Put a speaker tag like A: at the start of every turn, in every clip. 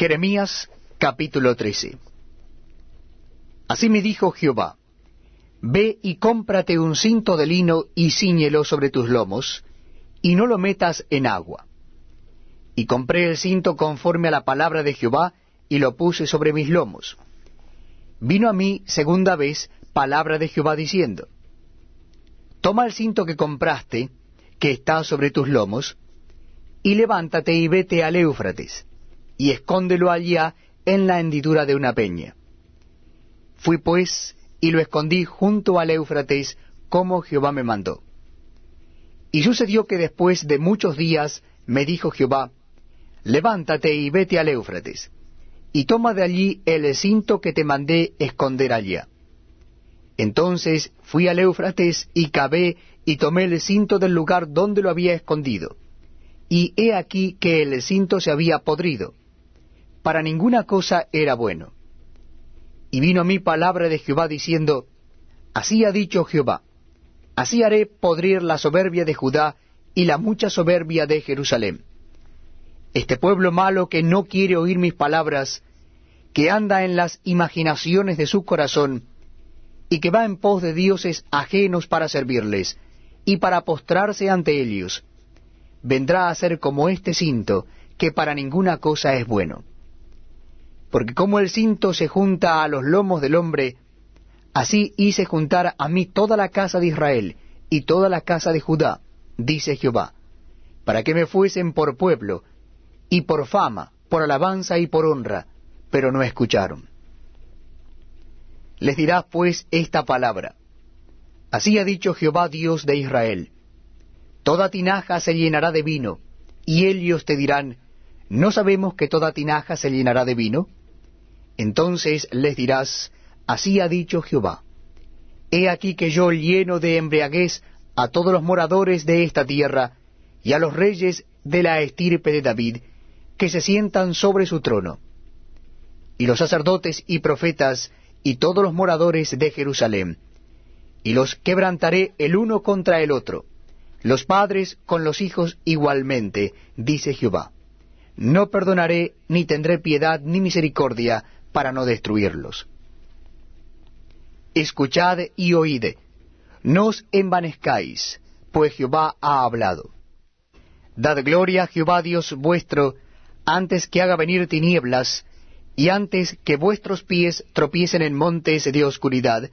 A: Jeremías capítulo 13 Así me dijo Jehová, Ve y cómprate un cinto de lino y ciñelo sobre tus lomos, y no lo metas en agua. Y compré el cinto conforme a la palabra de Jehová, y lo puse sobre mis lomos. Vino a mí segunda vez palabra de Jehová diciendo, Toma el cinto que compraste, que está sobre tus lomos, y levántate y vete al Éufrates, y escóndelo allá en la hendidura de una peña. Fui pues y lo escondí junto al Éufrates, como Jehová me mandó. Y sucedió que después de muchos días me dijo Jehová, Levántate y vete al Éufrates, y toma de allí el cinto que te mandé esconder allá. Entonces fui al Éufrates y cavé y tomé el cinto del lugar donde lo había escondido. Y he aquí que el cinto se había podrido. Para ninguna cosa era bueno. Y vino a mí palabra de Jehová diciendo, Así ha dicho Jehová, así haré podrir la soberbia de Judá y la mucha soberbia de Jerusalén. Este pueblo malo que no quiere oír mis palabras, que anda en las imaginaciones de su corazón, y que va en pos de dioses ajenos para servirles, y para postrarse ante ellos, vendrá a ser como este cinto, que para ninguna cosa es bueno. Porque como el cinto se junta a los lomos del hombre, así hice juntar a mí toda la casa de Israel y toda la casa de Judá, dice Jehová, para que me fuesen por pueblo, y por fama, por alabanza y por honra, pero no escucharon. Les dirás pues esta palabra. Así ha dicho Jehová Dios de Israel. Toda tinaja se llenará de vino, y ellos te dirán, ¿no sabemos que toda tinaja se llenará de vino? Entonces les dirás, Así ha dicho Jehová. He aquí que yo lleno de embriaguez a todos los moradores de esta tierra, y a los reyes de la estirpe de David, que se sientan sobre su trono. Y los sacerdotes y profetas, y todos los moradores de Jerusalén, y los quebrantaré el uno contra el otro, los padres con los hijos igualmente, dice Jehová. No perdonaré, ni tendré piedad ni misericordia, para no destruirlos. Escuchad y oíd, no os envanezcáis, pues Jehová ha hablado. Dad gloria a Jehová Dios vuestro, antes que haga venir tinieblas, y antes que vuestros pies tropiecen en montes de oscuridad,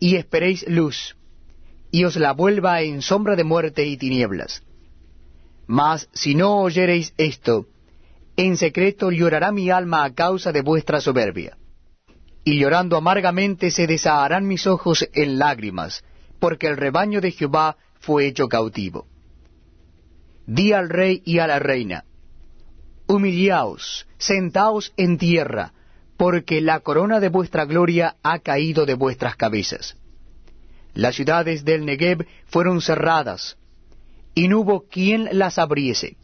A: y esperéis luz, y os la vuelva en sombra de muerte y tinieblas. Mas si no oyereis esto, en secreto llorará mi alma a causa de vuestra soberbia. Y llorando amargamente se desaharán mis ojos en lágrimas, porque el rebaño de Jehová fue hecho cautivo. Di al rey y a la reina, humillaos, sentaos en tierra, porque la corona de vuestra gloria ha caído de vuestras cabezas. Las ciudades del Negev fueron cerradas, y no hubo quien las abriese.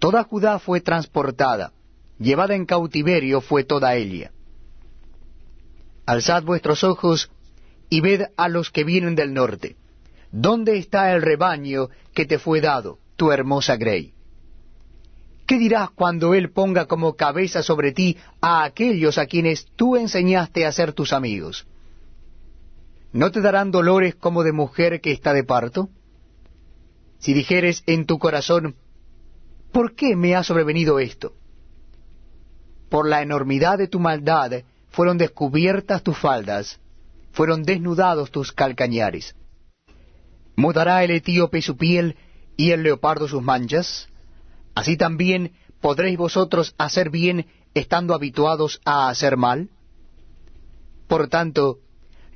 A: Toda Judá fue transportada, llevada en cautiverio fue toda ella. Alzad vuestros ojos y ved a los que vienen del norte. ¿Dónde está el rebaño que te fue dado, tu hermosa Grey? ¿Qué dirás cuando Él ponga como cabeza sobre ti a aquellos a quienes tú enseñaste a ser tus amigos? ¿No te darán dolores como de mujer que está de parto? Si dijeres en tu corazón, ¿por qué me ha sobrevenido esto? Por la enormidad de tu maldad fueron descubiertas tus faldas, fueron desnudados tus calcañares. ¿Mudará el etíope su piel y el leopardo sus manchas? Así también podréis vosotros hacer bien estando habituados a hacer mal. Por tanto,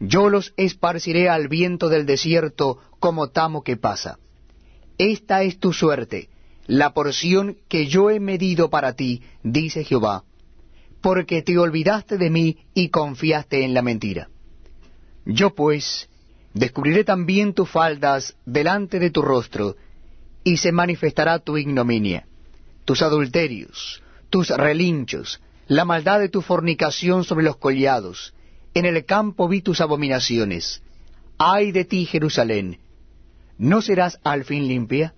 A: yo los esparciré al viento del desierto como tamo que pasa. Esta es tu suerte, la porción que yo he medido para ti, dice Jehová, porque te olvidaste de mí y confiaste en la mentira. Yo pues descubriré también tus faldas delante de tu rostro, y se manifestará tu ignominia, tus adulterios, tus relinchos, la maldad de tu fornicación sobre los collados. En el campo vi tus abominaciones. Ay de ti, Jerusalén, ¿no serás al fin limpia?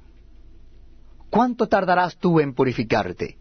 A: ¿Cuánto tardarás tú en purificarte?